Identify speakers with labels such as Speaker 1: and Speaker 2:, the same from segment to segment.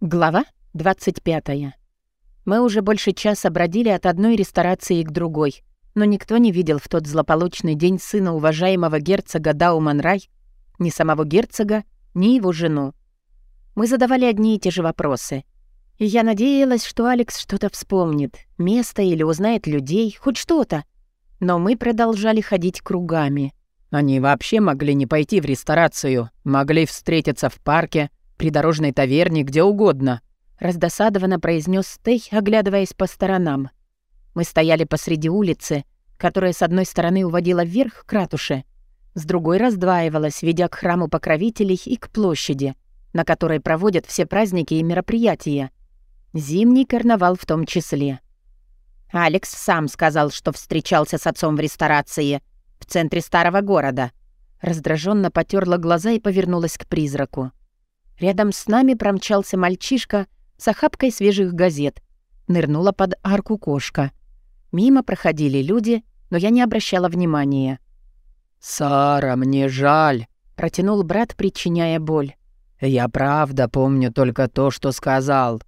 Speaker 1: Глава 25. Мы уже больше часа бродили от одной ресторации к другой, но никто не видел в тот злополучный день сына уважаемого герцога Дауманрай, ни самого герцога, ни его жену. Мы задавали одни и те же вопросы. И я надеялась, что Алекс что-то вспомнит, место или узнает людей, хоть что-то. Но мы продолжали ходить кругами.
Speaker 2: Они вообще могли не пойти в ресторацию, могли встретиться в парке, придорожной таверне, где угодно», —
Speaker 1: раздосадованно произнес Стей, оглядываясь по сторонам. Мы стояли посреди улицы, которая с одной стороны уводила вверх к ратуше, с другой раздваивалась, ведя к храму покровителей и к площади, на которой проводят все праздники и мероприятия. Зимний карнавал в том числе. Алекс сам сказал, что встречался с отцом в ресторации в центре старого города. Раздраженно потерла глаза и повернулась к призраку. Рядом с нами промчался мальчишка с охапкой свежих газет. Нырнула под арку кошка. Мимо проходили люди, но я не обращала внимания.
Speaker 2: «Сара, мне жаль», —
Speaker 1: протянул брат, причиняя боль.
Speaker 2: «Я правда помню только то, что сказал».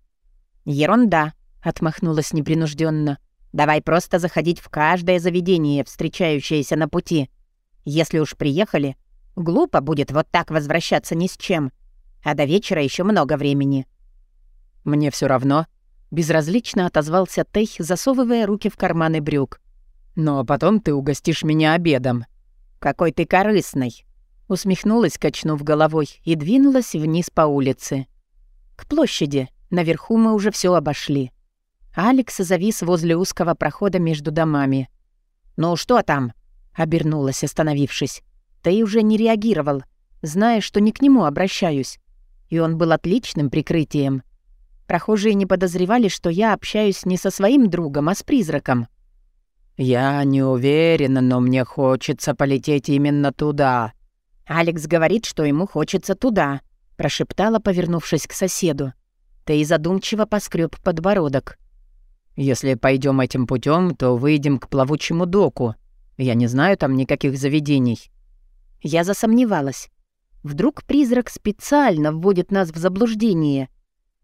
Speaker 1: «Ерунда», — отмахнулась непринужденно. «Давай просто заходить в каждое заведение, встречающееся на пути. Если уж приехали, глупо будет вот так возвращаться ни с чем а до вечера еще много времени».
Speaker 2: «Мне все равно», —
Speaker 1: безразлично отозвался Тейх, засовывая руки в карманы брюк.
Speaker 2: «Но потом ты угостишь меня обедом».
Speaker 1: «Какой ты корыстный!» Усмехнулась, качнув головой, и двинулась вниз по улице. К площади. Наверху мы уже все обошли. Алекс завис возле узкого прохода между домами. «Ну что там?» — обернулась, остановившись. Ты уже не реагировал, зная, что не к нему обращаюсь и он был отличным прикрытием. Прохожие не подозревали, что я общаюсь не со своим другом, а с призраком.
Speaker 2: «Я не уверена, но мне хочется полететь именно туда».
Speaker 1: «Алекс говорит, что ему хочется туда», — прошептала, повернувшись к соседу. Ты задумчиво поскреб подбородок.
Speaker 2: «Если пойдем этим путем, то выйдем к плавучему доку. Я не знаю там никаких заведений».
Speaker 1: Я засомневалась. Вдруг призрак специально вводит нас в заблуждение?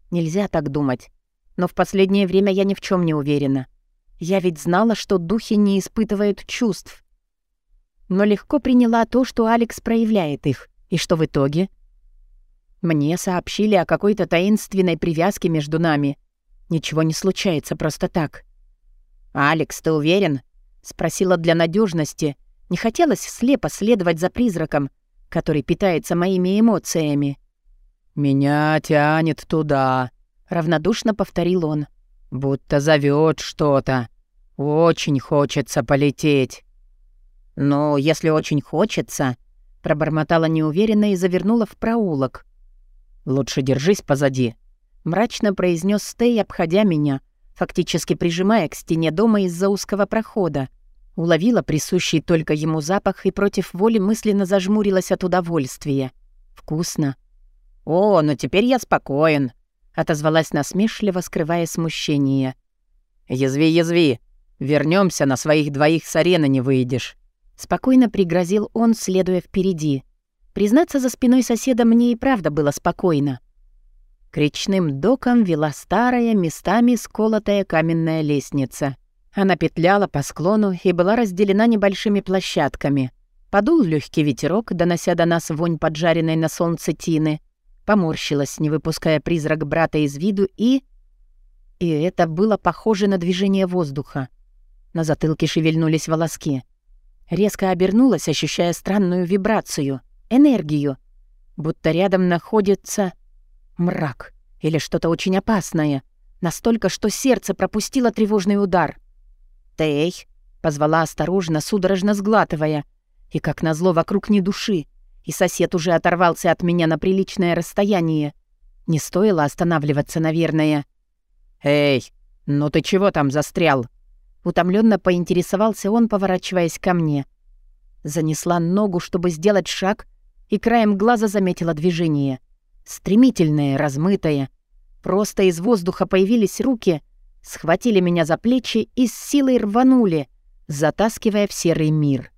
Speaker 1: Нельзя так думать. Но в последнее время я ни в чем не уверена. Я ведь знала, что духи не испытывают чувств. Но легко приняла то, что Алекс проявляет их. И что в итоге? Мне сообщили о какой-то таинственной привязке между нами. Ничего не случается просто так. «Алекс, ты уверен?» — спросила для надежности. Не хотелось слепо следовать за призраком, который питается моими эмоциями.
Speaker 2: «Меня тянет туда», — равнодушно повторил он. «Будто зовет что-то. Очень хочется полететь».
Speaker 1: «Ну, если очень хочется», — пробормотала неуверенно и завернула в проулок.
Speaker 2: «Лучше держись позади», — мрачно произнес Стей, обходя меня, фактически прижимая к стене дома из-за узкого прохода.
Speaker 1: Уловила присущий только ему запах и против воли мысленно зажмурилась от удовольствия. Вкусно. «О, ну теперь я спокоен», — отозвалась насмешливо, скрывая смущение.
Speaker 2: «Язви, язви. Вернемся на своих двоих с арены не выйдешь».
Speaker 1: Спокойно пригрозил он, следуя впереди. Признаться, за спиной соседа мне и правда было спокойно. К речным докам вела старая, местами сколотая каменная лестница — она петляла по склону и была разделена небольшими площадками. Подул легкий ветерок, донося до нас вонь поджаренной на солнце тины. Поморщилась, не выпуская призрак брата из виду, и... И это было похоже на движение воздуха. На затылке шевельнулись волоски. Резко обернулась, ощущая странную вибрацию, энергию. Будто рядом находится мрак или что-то очень опасное. Настолько, что сердце пропустило тревожный удар — «Тей!» — позвала осторожно, судорожно сглатывая. И, как назло, вокруг ни души. И сосед уже оторвался от меня на приличное расстояние. Не стоило останавливаться, наверное.
Speaker 2: «Эй, ну ты чего там застрял?»
Speaker 1: Утомленно поинтересовался он, поворачиваясь ко мне. Занесла ногу, чтобы сделать шаг, и краем глаза заметила движение. Стремительное, размытое. Просто из воздуха появились руки, схватили меня за плечи и с силой рванули, затаскивая в серый мир.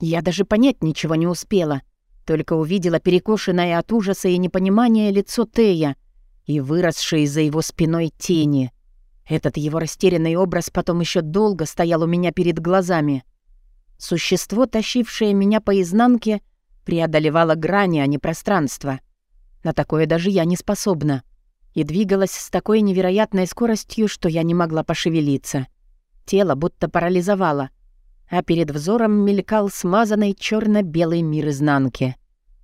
Speaker 1: Я даже понять ничего не успела, только увидела перекошенное от ужаса и непонимания лицо Тея и выросшие за его спиной тени. Этот его растерянный образ потом еще долго стоял у меня перед глазами. Существо, тащившее меня по изнанке, преодолевало грани, а не пространство. На такое даже я не способна. И двигалась с такой невероятной скоростью, что я не могла пошевелиться. Тело будто парализовало, а перед взором мелькал смазанный черно белый мир изнанки.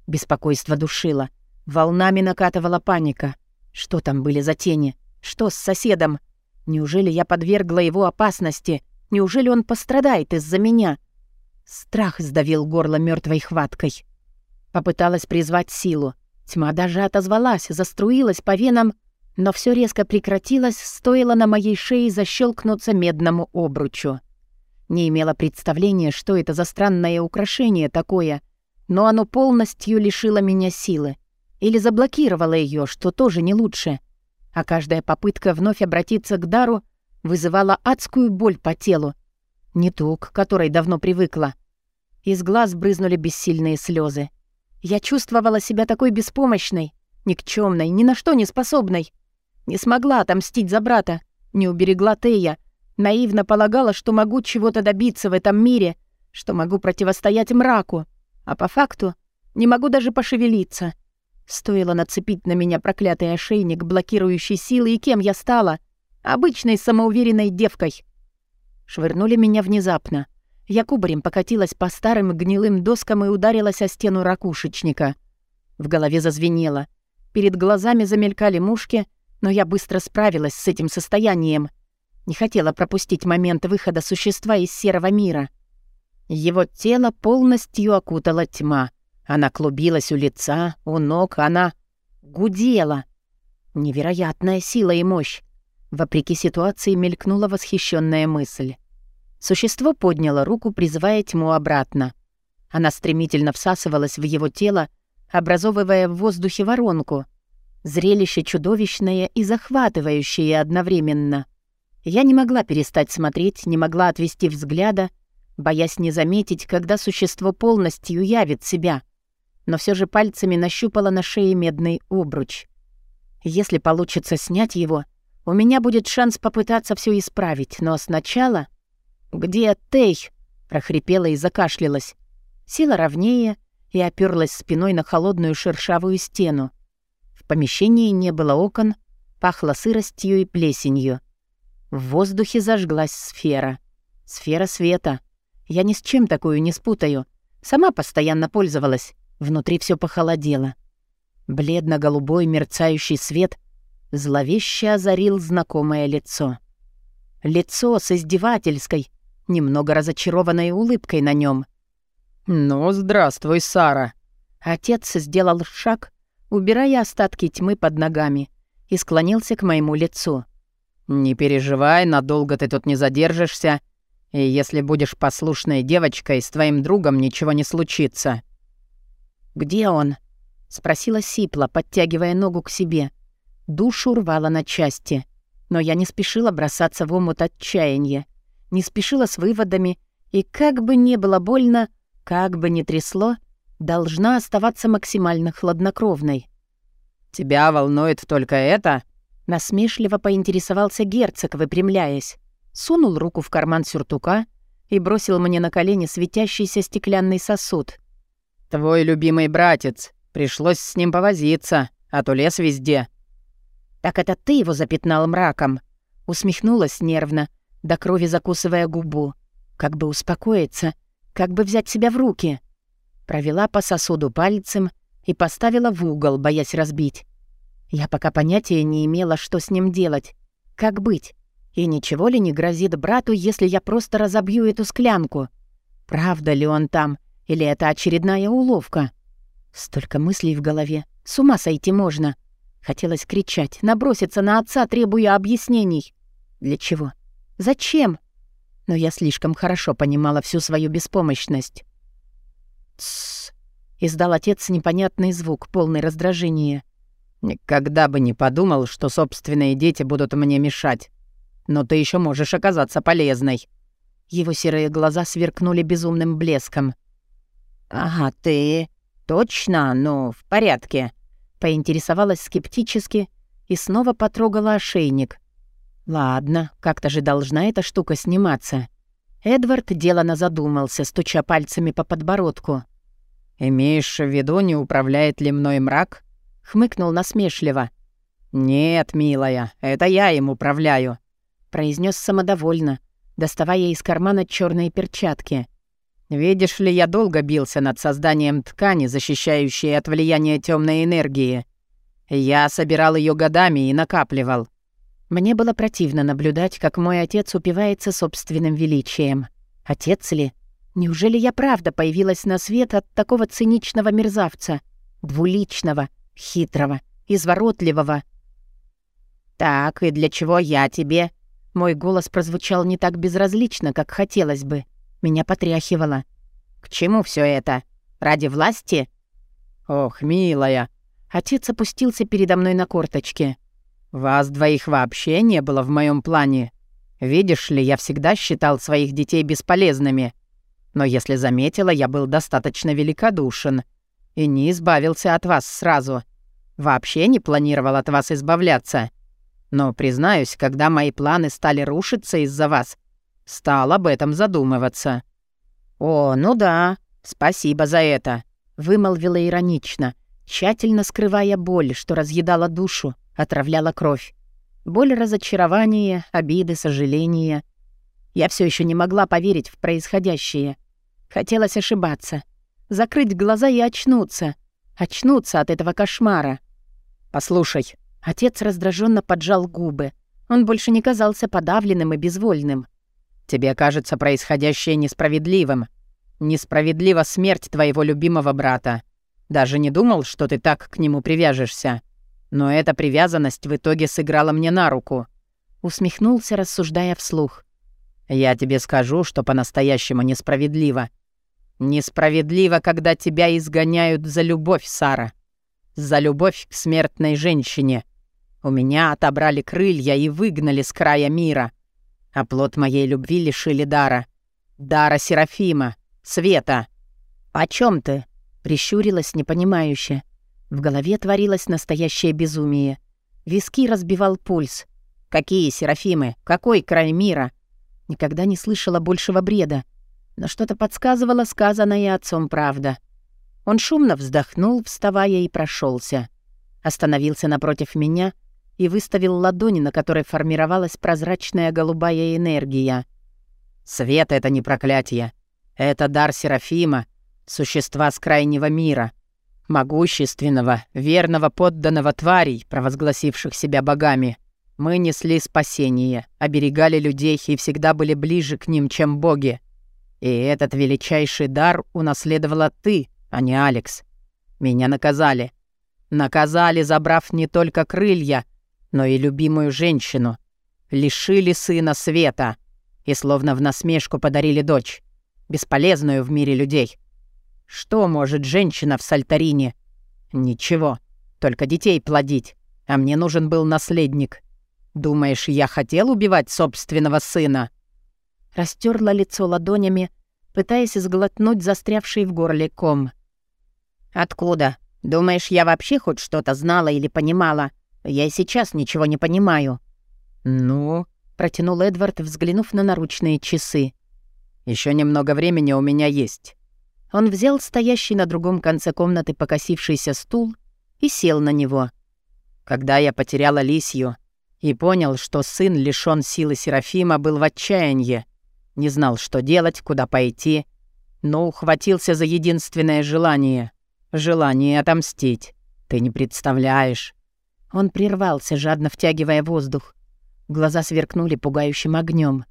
Speaker 1: Беспокойство душило. Волнами накатывала паника. Что там были за тени? Что с соседом? Неужели я подвергла его опасности? Неужели он пострадает из-за меня? Страх сдавил горло мертвой хваткой. Попыталась призвать силу. Тьма даже отозвалась, заструилась по венам, но все резко прекратилось, стоило на моей шее защелкнуться медному обручу. Не имела представления, что это за странное украшение такое, но оно полностью лишило меня силы. Или заблокировало ее, что тоже не лучше. А каждая попытка вновь обратиться к дару вызывала адскую боль по телу. Не ту, к которой давно привыкла. Из глаз брызнули бессильные слезы. Я чувствовала себя такой беспомощной, никчемной, ни на что не способной. Не смогла отомстить за брата, не уберегла Тея, наивно полагала, что могу чего-то добиться в этом мире, что могу противостоять мраку, а по факту не могу даже пошевелиться. Стоило нацепить на меня проклятый ошейник, блокирующий силы, и кем я стала? Обычной самоуверенной девкой. Швырнули меня внезапно — я кубарем покатилась по старым гнилым доскам и ударилась о стену ракушечника. В голове зазвенело. Перед глазами замелькали мушки, но я быстро справилась с этим состоянием. Не хотела пропустить момент выхода существа из серого мира. Его тело полностью окутала тьма. Она клубилась у лица, у ног, она гудела. Невероятная сила и мощь. Вопреки ситуации мелькнула восхищенная мысль. Существо подняло руку, призывая тьму обратно. Она стремительно всасывалась в его тело, образовывая в воздухе воронку. Зрелище чудовищное и захватывающее одновременно. Я не могла перестать смотреть, не могла отвести взгляда, боясь не заметить, когда существо полностью явит себя. Но все же пальцами нащупала на шее медный обруч. Если получится снять его, у меня будет шанс попытаться все исправить, но сначала... «Где Тей?» — прохрипела и закашлялась. Сила ровнее и оперлась спиной на холодную шершавую стену. В помещении не было окон, пахло сыростью и плесенью. В воздухе зажглась сфера. Сфера света. Я ни с чем такую не спутаю. Сама постоянно пользовалась. Внутри все похолодело. Бледно-голубой мерцающий свет зловеще озарил знакомое лицо. Лицо с издевательской, немного разочарованной улыбкой на нем. «Ну, здравствуй, Сара!» Отец сделал шаг, убирая остатки тьмы под ногами, и склонился к моему лицу. «Не переживай, надолго ты тут не задержишься, и если будешь послушной девочкой, с твоим другом ничего не случится». «Где он?» — спросила Сипла, подтягивая ногу к себе. Душу рвала на части, но я не спешила бросаться в омут отчаяния не спешила с выводами и, как бы не было больно, как бы ни трясло, должна оставаться максимально хладнокровной. «Тебя волнует только это?» Насмешливо поинтересовался герцог, выпрямляясь. Сунул руку в карман сюртука и бросил мне на колени светящийся стеклянный сосуд. «Твой любимый братец. Пришлось с ним повозиться, а то лес везде». «Так это ты его запятнал мраком?» Усмехнулась нервно, до крови закусывая губу. Как бы успокоиться, как бы взять себя в руки. Провела по сосуду пальцем и поставила в угол, боясь разбить. Я пока понятия не имела, что с ним делать. Как быть? И ничего ли не грозит брату, если я просто разобью эту склянку? Правда ли он там? Или это очередная уловка? Столько мыслей в голове. С ума сойти можно. Хотелось кричать, наброситься на отца, требуя объяснений. Для чего? Зачем? Но я слишком хорошо понимала всю свою беспомощность. «Тссс», — издал отец непонятный звук, полный раздражения. «Никогда бы не подумал, что собственные дети будут мне мешать. Но ты еще можешь оказаться полезной». Его серые глаза сверкнули безумным блеском. «Ага, ты... Точно, ну, в порядке», — поинтересовалась скептически и снова потрогала ошейник. Ладно, как-то же должна эта штука сниматься. Эдвард делано задумался, стуча пальцами по подбородку.
Speaker 2: «Имеешь в виду, не управляет ли мной мрак?» — хмыкнул насмешливо. «Нет, милая, это я им управляю», — произнес самодовольно, доставая из кармана черные перчатки. «Видишь ли, я долго бился над созданием ткани, защищающей от влияния темной энергии. Я собирал ее годами и накапливал.
Speaker 1: Мне было противно наблюдать, как мой отец упивается собственным величием. Отец ли? Неужели я правда появилась на свет от такого циничного мерзавца? Двуличного, хитрого, изворотливого. «Так, и для чего я тебе?» Мой голос прозвучал не так безразлично, как хотелось бы. Меня потряхивало. «К чему все это? Ради власти?»
Speaker 2: «Ох, милая!»
Speaker 1: Отец опустился передо мной на корточки.
Speaker 2: «Вас двоих вообще не было в моем плане. Видишь ли, я всегда считал своих детей бесполезными. Но если заметила, я был достаточно великодушен и не избавился от вас сразу. Вообще не планировал от вас избавляться. Но, признаюсь, когда мои планы стали рушиться из-за вас, стал об этом задумываться».
Speaker 1: «О, ну да, спасибо за это», — вымолвила иронично, тщательно скрывая боль, что разъедала душу, отравляла кровь. Боль разочарования, обиды, сожаления. Я все еще не могла поверить в происходящее. Хотелось ошибаться. Закрыть глаза и очнуться. Очнуться от этого кошмара.
Speaker 2: «Послушай».
Speaker 1: Отец раздраженно поджал губы. Он больше не казался подавленным и безвольным.
Speaker 2: «Тебе кажется происходящее несправедливым. Несправедлива смерть твоего любимого брата. Даже не думал, что ты так к нему привяжешься. Но эта привязанность в итоге сыграла мне на руку.
Speaker 1: Усмехнулся, рассуждая вслух.
Speaker 2: Я тебе скажу, что по-настоящему несправедливо. Несправедливо, когда тебя изгоняют за любовь, Сара. За любовь к смертной женщине. У меня отобрали крылья и выгнали с края мира. А плод моей любви лишили дара. Дара Серафима, Света.
Speaker 1: «О чем ты?» — прищурилась непонимающе. В голове творилось настоящее безумие. Виски разбивал пульс. Какие Серафимы? Какой край мира? Никогда не слышала большего бреда. Но что-то подсказывало сказанное отцом правда. Он шумно вздохнул, вставая и прошелся. Остановился напротив меня и выставил ладони, на которой формировалась прозрачная голубая энергия.
Speaker 2: «Свет — это не проклятие. Это дар Серафима, существа с крайнего мира могущественного, верного подданного тварей, провозгласивших себя богами. Мы несли спасение, оберегали людей и всегда были ближе к ним, чем боги. И этот величайший дар унаследовала ты, а не Алекс. Меня наказали. Наказали, забрав не только крылья, но и любимую женщину. Лишили сына света и словно в насмешку подарили дочь, бесполезную в мире людей. Что может женщина в Сальтарине? Ничего, только детей плодить, а мне нужен был наследник. Думаешь, я хотел убивать собственного сына?»
Speaker 1: Растерла лицо ладонями, пытаясь сглотнуть застрявший в горле ком. «Откуда? Думаешь, я вообще хоть что-то знала или понимала? Я и сейчас ничего не понимаю».
Speaker 2: «Ну?»
Speaker 1: — протянул Эдвард, взглянув на наручные часы.
Speaker 2: Еще немного времени у меня есть.
Speaker 1: Он взял стоящий на другом конце комнаты покосившийся стул и сел на него.
Speaker 2: Когда я потерял Алисию и понял, что сын лишён силы Серафима, был в отчаянии. Не знал, что делать, куда пойти, но ухватился за единственное желание — желание отомстить. Ты не представляешь.
Speaker 1: Он прервался, жадно втягивая воздух. Глаза сверкнули пугающим огнем.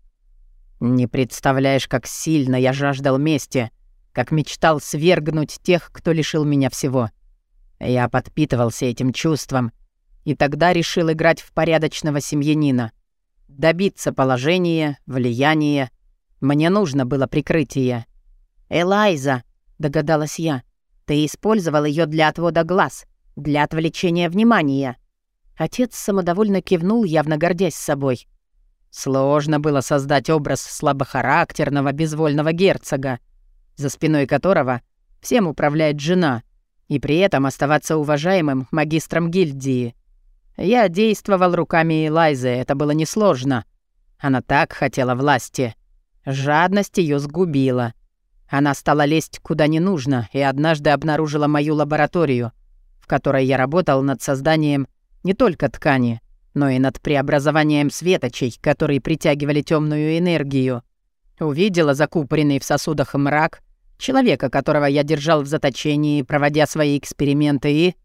Speaker 2: «Не представляешь, как сильно я жаждал мести, как мечтал свергнуть тех, кто лишил меня всего. Я подпитывался этим чувством, и тогда решил играть в порядочного семьянина. Добиться положения, влияния. Мне нужно было прикрытие.
Speaker 1: «Элайза», — догадалась я, — «ты использовал ее для отвода глаз, для отвлечения внимания». Отец самодовольно кивнул, явно гордясь собой.
Speaker 2: Сложно было создать образ слабохарактерного, безвольного герцога, за спиной которого всем управляет жена, и при этом оставаться уважаемым магистром гильдии. Я действовал руками Элайзы, это было несложно. Она так хотела власти. Жадность ее сгубила. Она стала лезть куда не нужно и однажды обнаружила мою лабораторию, в которой я работал над созданием не только ткани, но и над преобразованием светочей, которые притягивали темную энергию. Увидела закупоренный в сосудах мрак, человека, которого я держал в заточении, проводя свои эксперименты, и...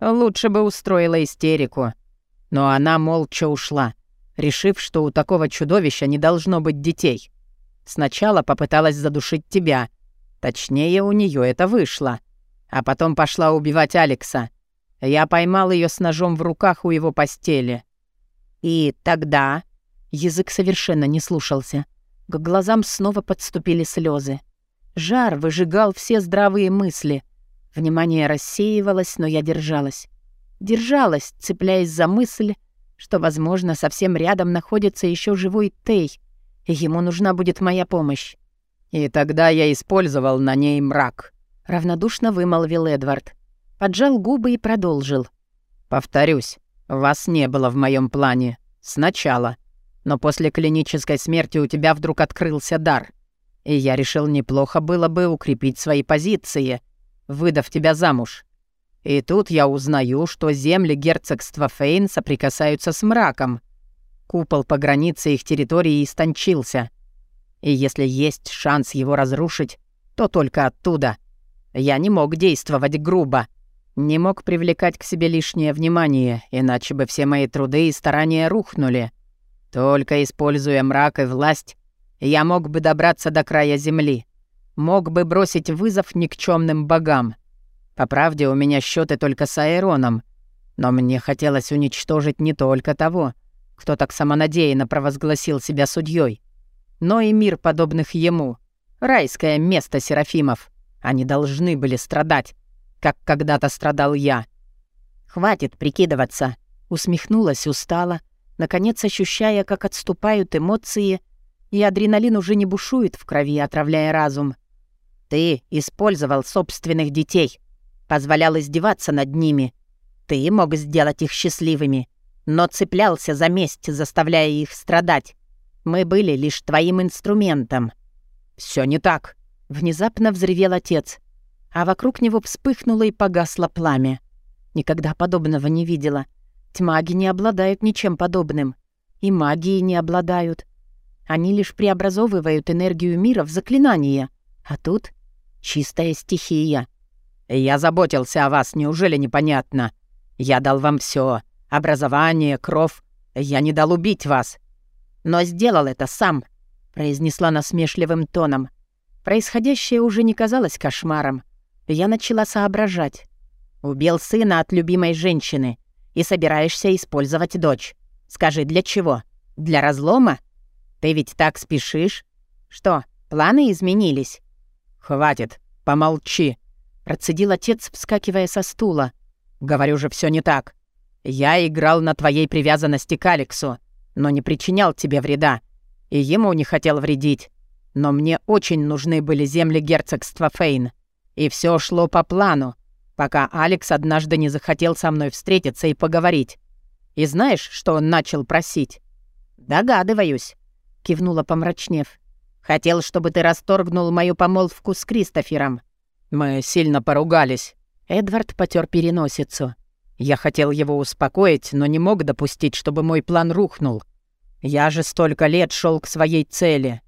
Speaker 2: Лучше бы устроила истерику. Но она молча ушла, решив, что у такого чудовища не должно быть детей. Сначала попыталась задушить тебя. Точнее, у нее это вышло. А потом пошла убивать Алекса. Я поймал ее с ножом в руках у его постели. И тогда... Язык совершенно не слушался. К глазам снова подступили слезы. Жар выжигал все здравые мысли. Внимание рассеивалось, но я держалась. Держалась, цепляясь за мысль, что, возможно, совсем рядом находится еще живой Тей, Ему нужна будет моя помощь. И тогда я использовал на ней мрак. Равнодушно вымолвил Эдвард. Поджал губы и продолжил. Повторюсь, вас не было в моем плане. Сначала. Но после клинической смерти у тебя вдруг открылся дар. И я решил, неплохо было бы укрепить свои позиции, выдав тебя замуж. И тут я узнаю, что земли герцогства Фейн соприкасаются с мраком, Купол по границе их территории истончился. И если есть шанс его разрушить, то только оттуда. Я не мог действовать грубо. Не мог привлекать к себе лишнее внимание, иначе бы все мои труды и старания рухнули. Только используя мрак и власть, я мог бы добраться до края земли. Мог бы бросить вызов никчемным богам. По правде, у меня счеты только с Аэроном. Но мне хотелось уничтожить не только того — кто так самонадеянно провозгласил себя судьей, но и мир подобных ему. Райское место Серафимов. Они должны были страдать, как когда-то страдал я. «Хватит прикидываться», — усмехнулась устало, наконец ощущая, как отступают эмоции, и адреналин уже не бушует в крови, отравляя разум. «Ты использовал собственных детей, позволял издеваться над ними. Ты мог сделать их счастливыми но цеплялся за месть, заставляя их страдать. Мы были лишь твоим инструментом». Все не так», — внезапно взревел отец, а вокруг него вспыхнуло и погасло пламя. Никогда подобного не видела. Тьмаги не обладают ничем подобным. И магии не обладают. Они лишь преобразовывают энергию мира в заклинание. А тут чистая стихия. «Я заботился о вас, неужели непонятно? Я дал вам все образование, кровь. Я не дал убить вас. Но сделал это сам», — произнесла насмешливым тоном. Происходящее уже не казалось кошмаром. Я начала соображать. Убил сына от любимой женщины и собираешься использовать дочь. Скажи, для чего? Для разлома? Ты ведь так спешишь? Что, планы изменились? Хватит, помолчи, процедил отец, вскакивая со стула. Говорю же, все не так. Я играл на твоей привязанности к Алексу, но не причинял тебе вреда. И ему не хотел вредить. Но мне очень нужны были земли герцогства Фейн. И все шло по плану, пока Алекс однажды не захотел со мной встретиться и поговорить. И знаешь, что он начал просить? «Догадываюсь», — кивнула помрачнев. «Хотел, чтобы ты расторгнул мою помолвку с Кристофером». Мы сильно поругались. Эдвард потер переносицу. Я хотел его успокоить, но не мог допустить, чтобы мой план рухнул. Я же столько лет шел к своей цели.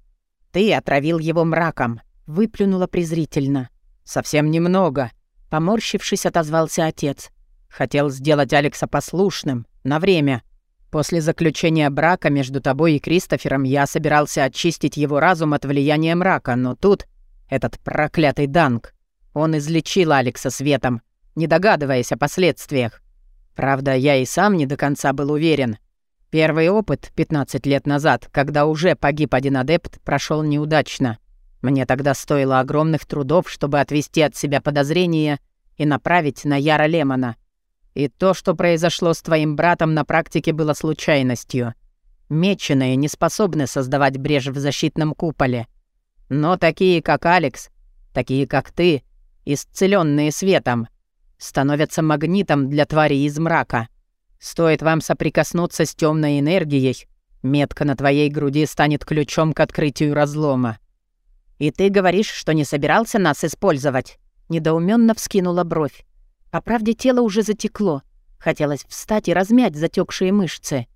Speaker 2: Ты отравил его мраком, выплюнула презрительно. Совсем немного. Поморщившись, отозвался отец. Хотел сделать Алекса послушным, на время. После заключения брака между тобой и Кристофером я собирался очистить его разум от влияния мрака, но тут этот проклятый Данг. Он излечил Алекса светом, не догадываясь о последствиях. Правда, я и сам не до конца был уверен. Первый опыт 15 лет назад, когда уже погиб один адепт, прошел неудачно. Мне тогда стоило огромных трудов, чтобы отвести от себя подозрения и направить на Яра Лемона. И то, что произошло с твоим братом на практике, было случайностью. Меченые не способны создавать брешь в защитном куполе. Но такие, как Алекс, такие, как ты, исцеленные светом — становятся магнитом для тварей из мрака. Стоит вам соприкоснуться с темной энергией, метка на твоей груди станет ключом к открытию разлома.
Speaker 1: «И ты говоришь, что не собирался нас использовать?» Недоуменно вскинула бровь. По правде, тело уже затекло. Хотелось встать и размять затекшие мышцы.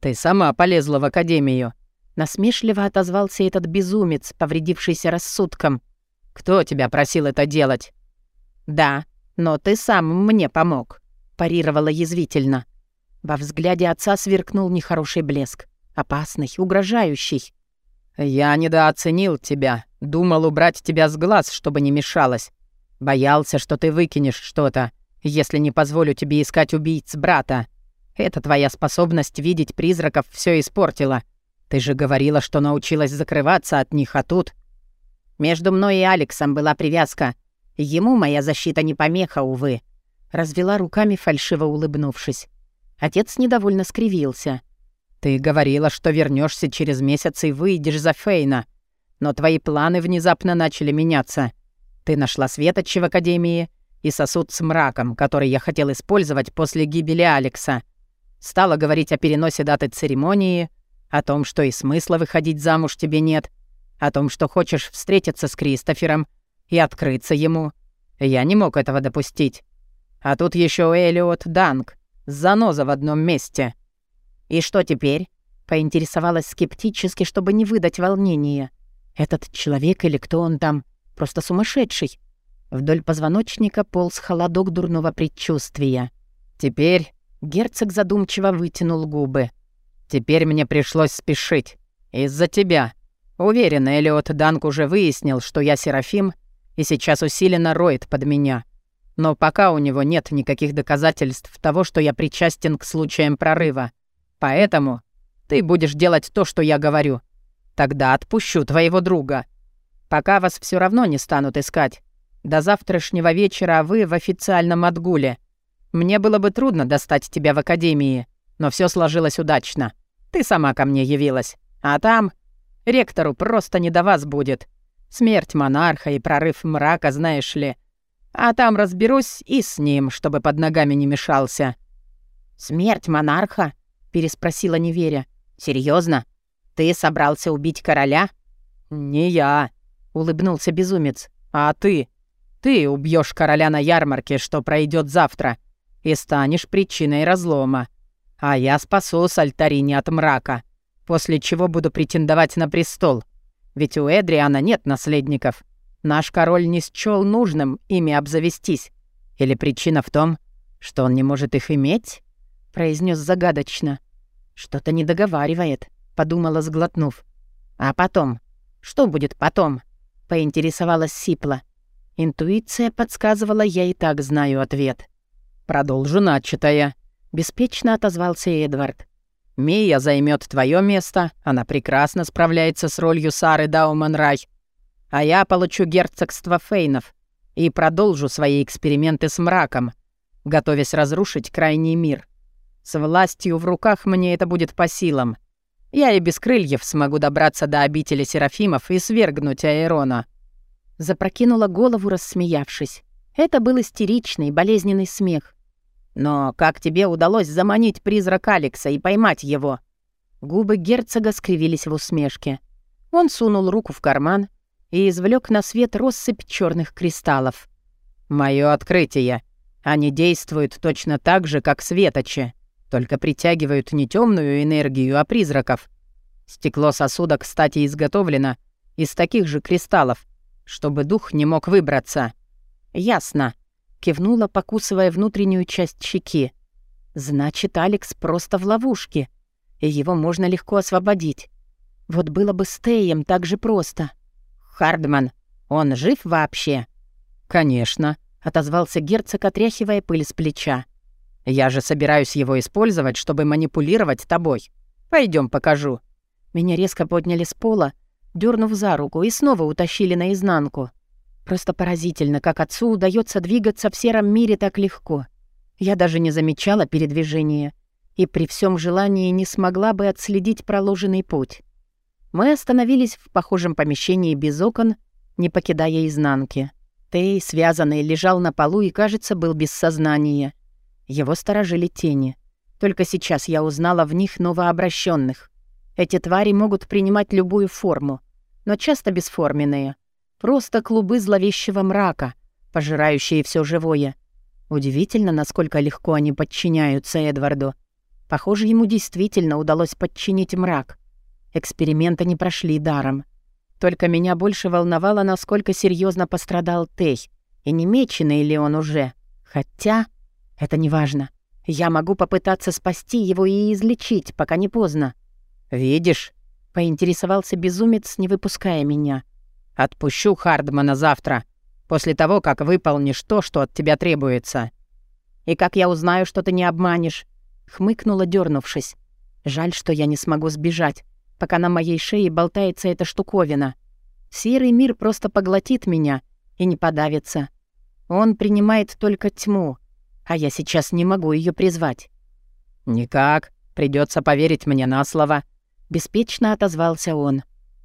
Speaker 2: «Ты сама полезла в академию»,
Speaker 1: Насмешливо отозвался этот безумец, повредившийся рассудком.
Speaker 2: «Кто тебя просил это делать?»
Speaker 1: «Да, но ты сам мне помог», — парировала язвительно. Во взгляде отца сверкнул нехороший блеск. Опасный, угрожающий.
Speaker 2: «Я недооценил тебя. Думал убрать тебя с глаз, чтобы не мешалось. Боялся, что ты выкинешь что-то, если не позволю тебе искать убийц брата. Эта твоя способность видеть призраков все испортила. Ты же говорила, что научилась закрываться от них, а тут...»
Speaker 1: «Между мной и Алексом была привязка. Ему моя защита не помеха, увы». Развела руками, фальшиво улыбнувшись. Отец недовольно скривился.
Speaker 2: «Ты говорила, что вернешься через месяц и выйдешь за Фейна. Но твои планы внезапно начали меняться. Ты нашла Светочи в Академии и сосуд с мраком, который я хотел использовать после гибели Алекса. Стала говорить о переносе даты церемонии, о том, что и смысла выходить замуж тебе нет, о том, что хочешь встретиться с Кристофером и открыться ему. Я не мог этого допустить. А тут еще Элиот Данк, заноза в одном месте.
Speaker 1: «И что теперь?» — поинтересовалась скептически, чтобы не выдать волнения. «Этот человек или кто он там? Просто сумасшедший». Вдоль позвоночника полз холодок дурного предчувствия.
Speaker 2: «Теперь...»
Speaker 1: — герцог задумчиво вытянул губы.
Speaker 2: Теперь мне пришлось спешить. Из-за тебя. Уверен, Элиот Данк уже выяснил, что я Серафим, и сейчас усиленно роет под меня. Но пока у него нет никаких доказательств того, что я причастен к случаям прорыва. Поэтому ты будешь делать то, что я говорю. Тогда отпущу твоего друга. Пока вас все равно не станут искать. До завтрашнего вечера вы в официальном отгуле. Мне было бы трудно достать тебя в академии. Но все сложилось удачно. Ты сама ко мне явилась. А там... Ректору просто не до вас будет. Смерть монарха и прорыв мрака, знаешь ли. А там разберусь и с ним, чтобы под ногами не мешался».
Speaker 1: «Смерть монарха?» — переспросила неверя. Серьезно? Ты собрался убить короля?»
Speaker 2: «Не я», — улыбнулся безумец. «А ты? Ты убьешь короля на ярмарке, что пройдет завтра, и станешь причиной разлома. А я спасу Сальтарини от мрака, после чего буду претендовать на престол. Ведь у Эдриана нет наследников. Наш король не счёл нужным ими обзавестись. Или причина в том, что он не может их иметь?» произнес загадочно. «Что-то не договаривает», — подумала, сглотнув. «А потом? Что будет потом?» — поинтересовалась Сипла. Интуиция подсказывала, я и так знаю ответ. «Продолжу начатое», Беспечно отозвался Эдвард. «Мия займет твое место, она прекрасно справляется с ролью Сары Дауманрай. А я получу герцогство Фейнов и продолжу свои эксперименты с мраком, готовясь разрушить крайний мир. С властью в руках мне это будет по силам. Я и без крыльев смогу добраться до обители Серафимов и свергнуть Аэрона». Запрокинула голову, рассмеявшись. Это был истеричный, болезненный смех. Но как тебе удалось заманить призрак Алекса и поймать его?» Губы герцога скривились в усмешке. Он сунул руку в карман и извлек на свет россыпь черных кристаллов. «Моё открытие. Они действуют точно так же, как светочи, только притягивают не темную энергию, а призраков. Стекло сосуда, кстати, изготовлено из таких же кристаллов, чтобы дух не мог выбраться». «Ясно», Кивнула, покусывая внутреннюю часть щеки. «Значит, Алекс просто в ловушке, и его можно легко освободить. Вот было бы с Теем так же просто. Хардман, он жив вообще?» «Конечно», — отозвался герцог, отряхивая пыль с плеча. «Я же собираюсь его использовать, чтобы манипулировать тобой. Пойдем, покажу». Меня резко подняли с пола, дернув за руку, и снова утащили наизнанку. Просто поразительно, как отцу удается двигаться в сером мире так легко. Я даже не замечала передвижения и при всем желании не смогла бы отследить проложенный путь. Мы остановились в похожем помещении без окон, не покидая изнанки. Тей, связанный, лежал на полу и, кажется, был без сознания. Его сторожили тени.
Speaker 1: Только сейчас я узнала в них новообращенных. Эти твари могут принимать любую форму, но часто бесформенные. Просто клубы зловещего мрака, пожирающие все живое. Удивительно, насколько легко они подчиняются Эдварду. Похоже, ему действительно удалось подчинить мрак. Эксперименты не прошли даром. Только меня больше волновало, насколько серьезно пострадал Тей, и не меченый ли он уже. Хотя это не важно. Я могу попытаться спасти его и излечить, пока не поздно.
Speaker 2: «Видишь?» — поинтересовался безумец, не выпуская меня. «Отпущу Хардмана завтра, после того, как выполнишь то, что от тебя требуется».
Speaker 1: «И как я узнаю, что ты не обманешь?» — хмыкнула, дернувшись. «Жаль, что я не смогу сбежать, пока на моей шее болтается эта штуковина. Серый мир просто поглотит меня и не подавится. Он принимает только тьму, а я сейчас не могу ее призвать».
Speaker 2: «Никак. Придется поверить мне на слово», —
Speaker 1: беспечно отозвался он.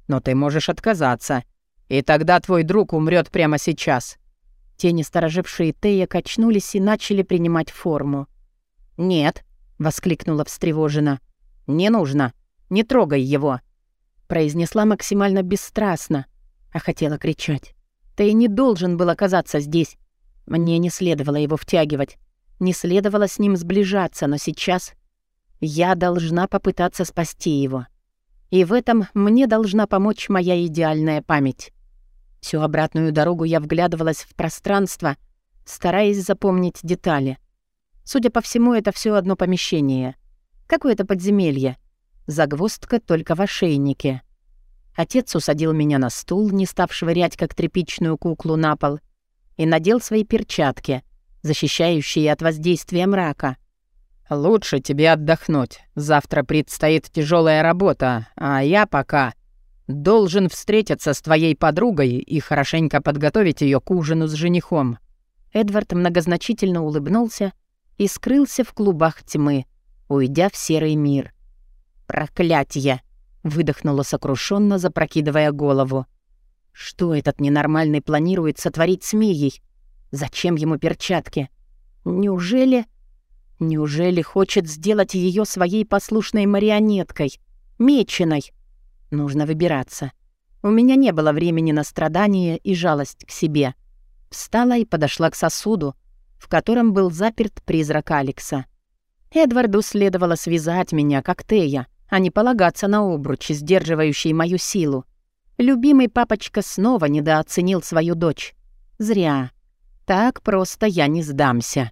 Speaker 2: «Но ты можешь отказаться, и тогда твой друг умрет прямо сейчас».
Speaker 1: Тени, сторожившие Тея, качнулись и начали принимать форму. «Нет», — воскликнула встревоженно. «Не нужно. Не трогай его», — произнесла максимально бесстрастно, а хотела кричать. «Ты не должен был оказаться здесь. Мне не следовало его втягивать. Не следовало с ним сближаться, но сейчас я должна попытаться спасти его. И в этом мне должна помочь моя идеальная память. Всю обратную дорогу я вглядывалась в пространство, стараясь запомнить детали. Судя по всему, это все одно помещение. Какое-то подземелье. Загвоздка только в ошейнике. Отец усадил меня на стул, не став швырять, как тряпичную куклу, на пол, и надел свои перчатки — защищающие от воздействия мрака.
Speaker 2: «Лучше тебе отдохнуть. Завтра предстоит тяжелая работа, а я пока должен встретиться с твоей подругой и хорошенько подготовить ее к ужину с женихом».
Speaker 1: Эдвард многозначительно улыбнулся и скрылся в клубах тьмы, уйдя в серый мир. «Проклятье!» — выдохнула сокрушенно, запрокидывая голову. «Что этот ненормальный планирует сотворить с Мией? Зачем ему перчатки? Неужели... Неужели хочет сделать ее своей послушной марионеткой, меченой? Нужно выбираться. У меня не было времени на страдания и жалость к себе. Встала и подошла к сосуду, в котором был заперт призрак Алекса. Эдварду следовало связать меня, как Тея, а не полагаться на обруч, сдерживающий мою силу. Любимый папочка снова недооценил свою дочь. Зря. Так просто я не сдамся.